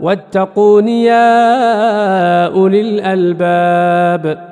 واتقون يا أولي الألباب.